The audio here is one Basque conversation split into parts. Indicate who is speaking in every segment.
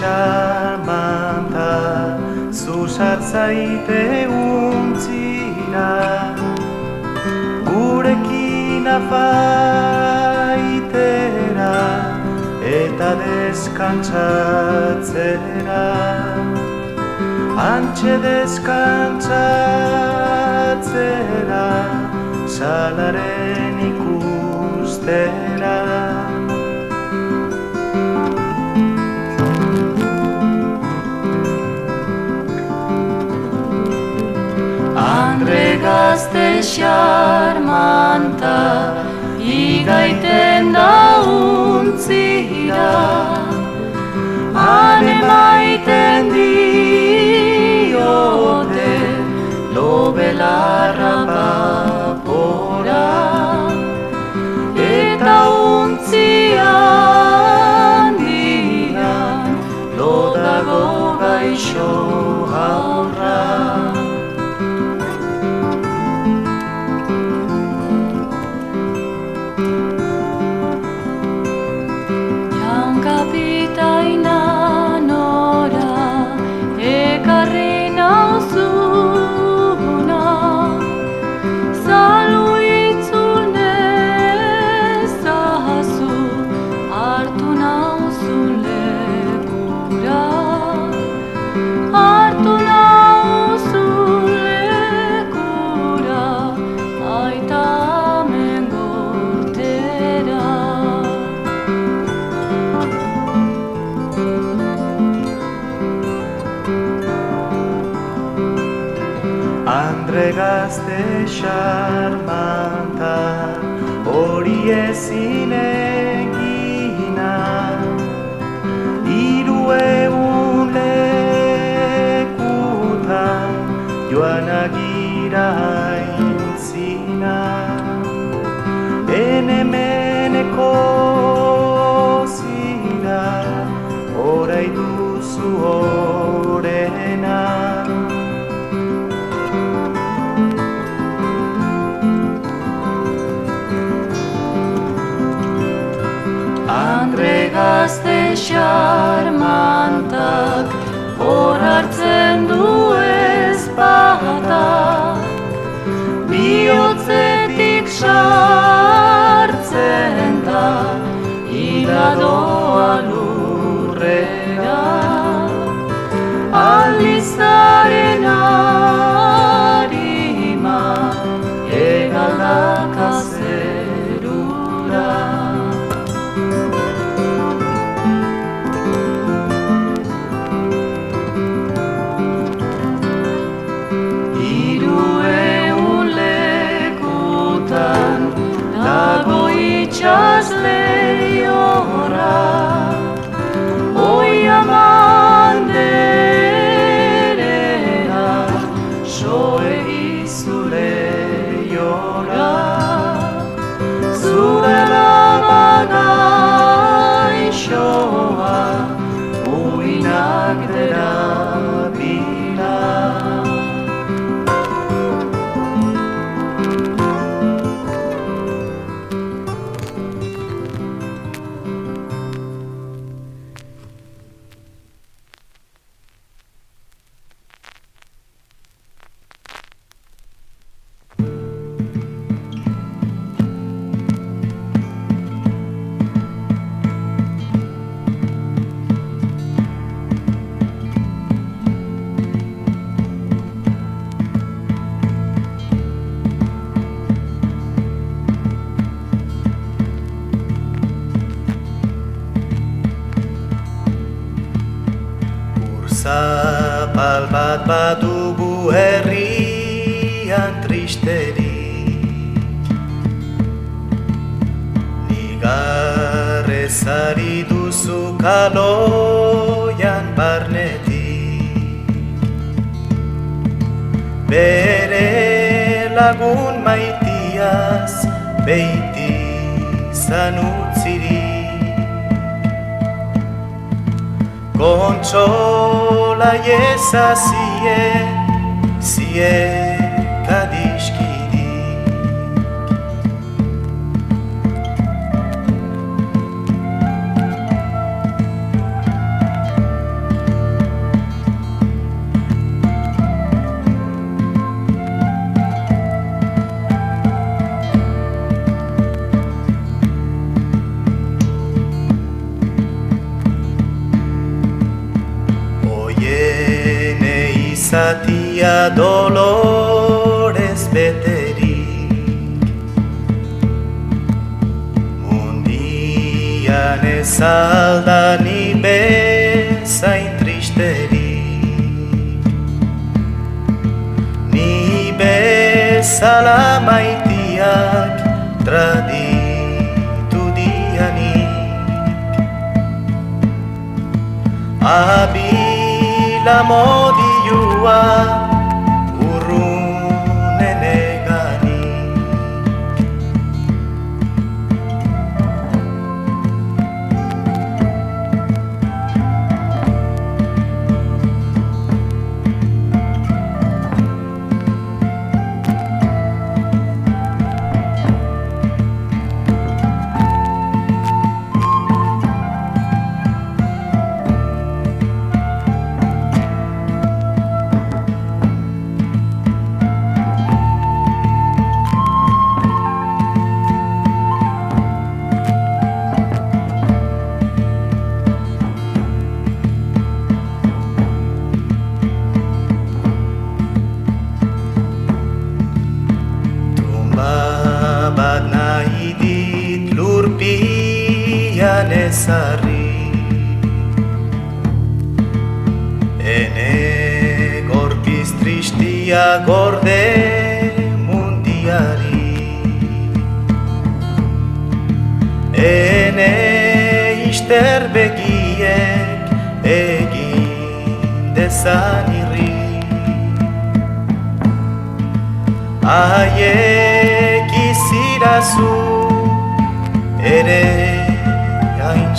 Speaker 1: charmanta zuzatzaite untzira. Gurekin afaitera eta deskantzatzera. Antxe deskantzatzera salaren ikustera.
Speaker 2: gazte xarmanta Igaiten da untzira maiten diote Lobelarra papora Eta untzian
Speaker 1: ene meneko zira orai duzu orena.
Speaker 2: Andre gazte xarma lado a lurrera.
Speaker 1: Bere lagun maitiaz beiti zanutziri Kontsola ieza zie, dolorez beterik Mundian ez alda ni bezain tristerik Ni bezala maitiak traditu dianik Abila modioa ister begiek egin dezan irri. Aiek izirazu ere hain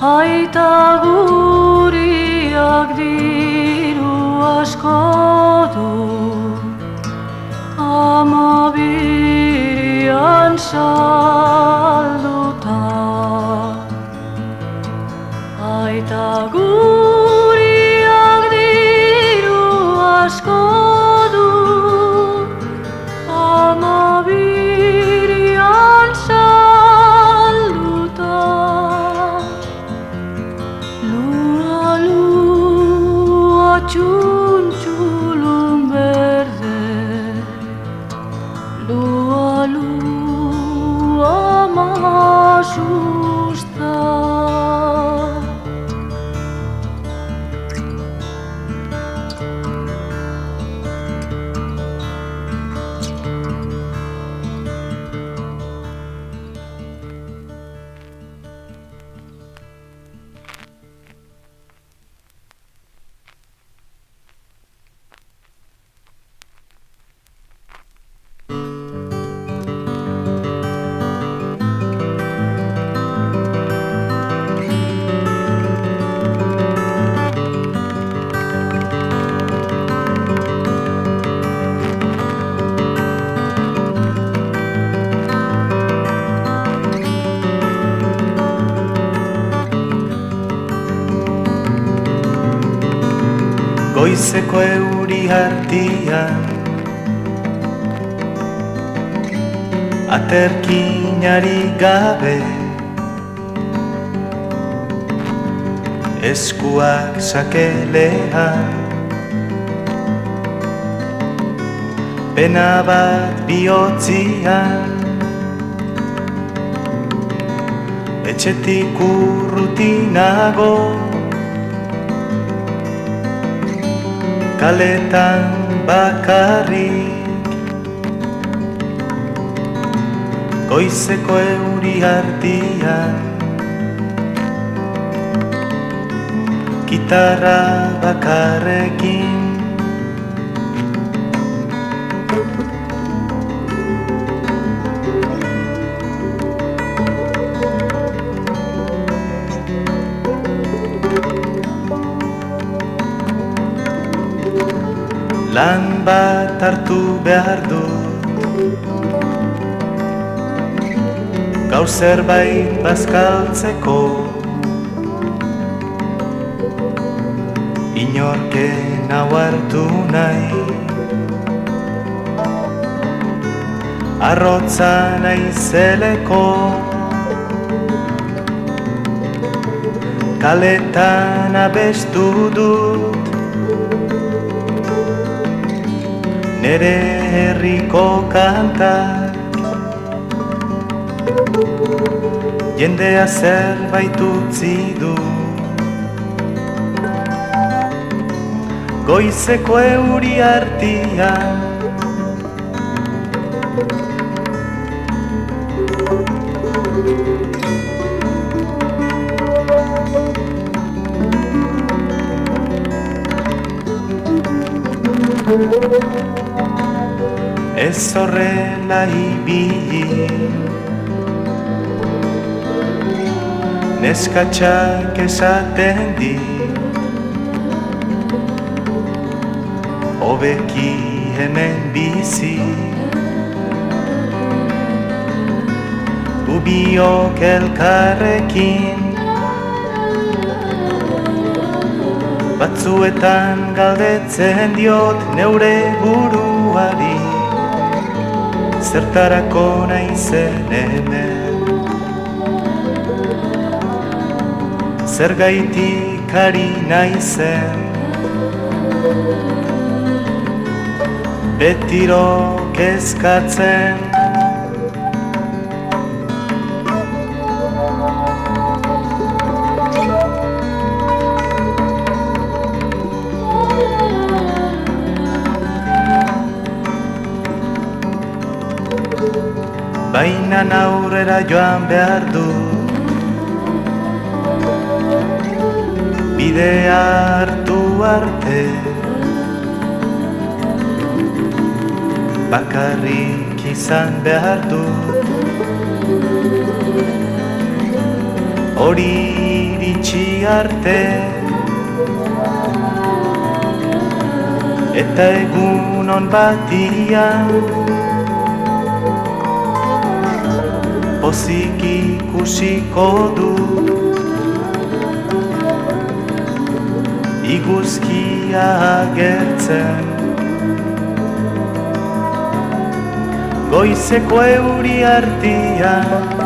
Speaker 2: Aita guriak diru asko du Ama birian salduta. Aita guriak diru asko
Speaker 1: Goizeko euri hartian Aterkinari gabe. Eskuak sakelean. Pena bat bihotzian. Etxetik urrutinago kaletan bakarrik Goizeko euri hartian Gitarra bakarrekin Lan bat hartu behar du. Gaur zerbait bazkaltzeko Inorken hau hartu nahi. Arrotza naizeleko Kaletan abestu dut nere herriko kantak. Jendea zerbait utzi du. Goizeko euri artian
Speaker 2: Ez horrela ibili. Neskatxak esaten di. Obeki hemen bizi. Ubiok elkarrekin. Batzuetan galdetzen diot neure buruari Zertarako naizen hemen. Zer gaitik ari naizen Betiro kezkatzen Baina aurrera joan behar du. Bide hartu arte. Bakarrik izan behar du. Hori iritsi arte. Eta egun on batian pozik ikusiko du. Iguzkia agertzen. Goizeko euri artian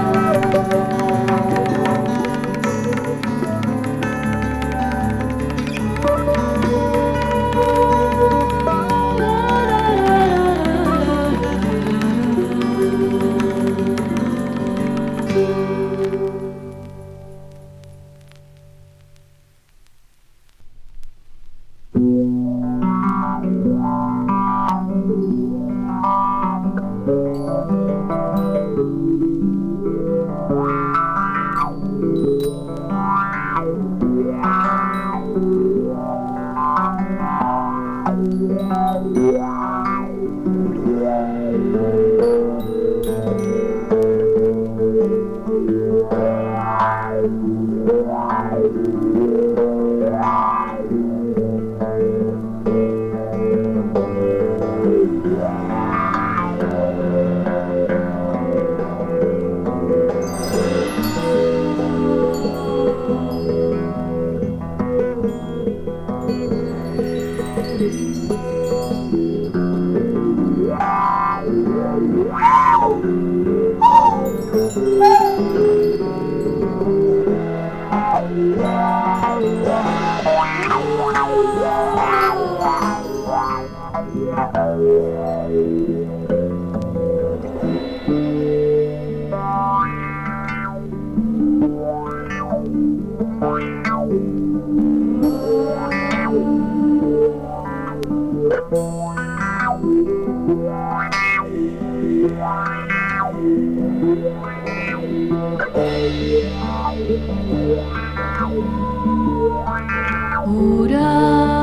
Speaker 2: Oder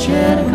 Speaker 2: should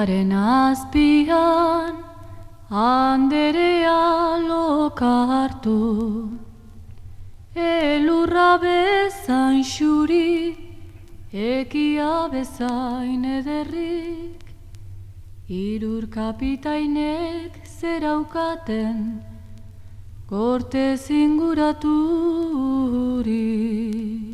Speaker 2: Zaren azpian Anderea lokartu Elurra bezain xuri Ekia bezain ederrik. Irur kapitainek zeraukaten Gorte zinguraturik.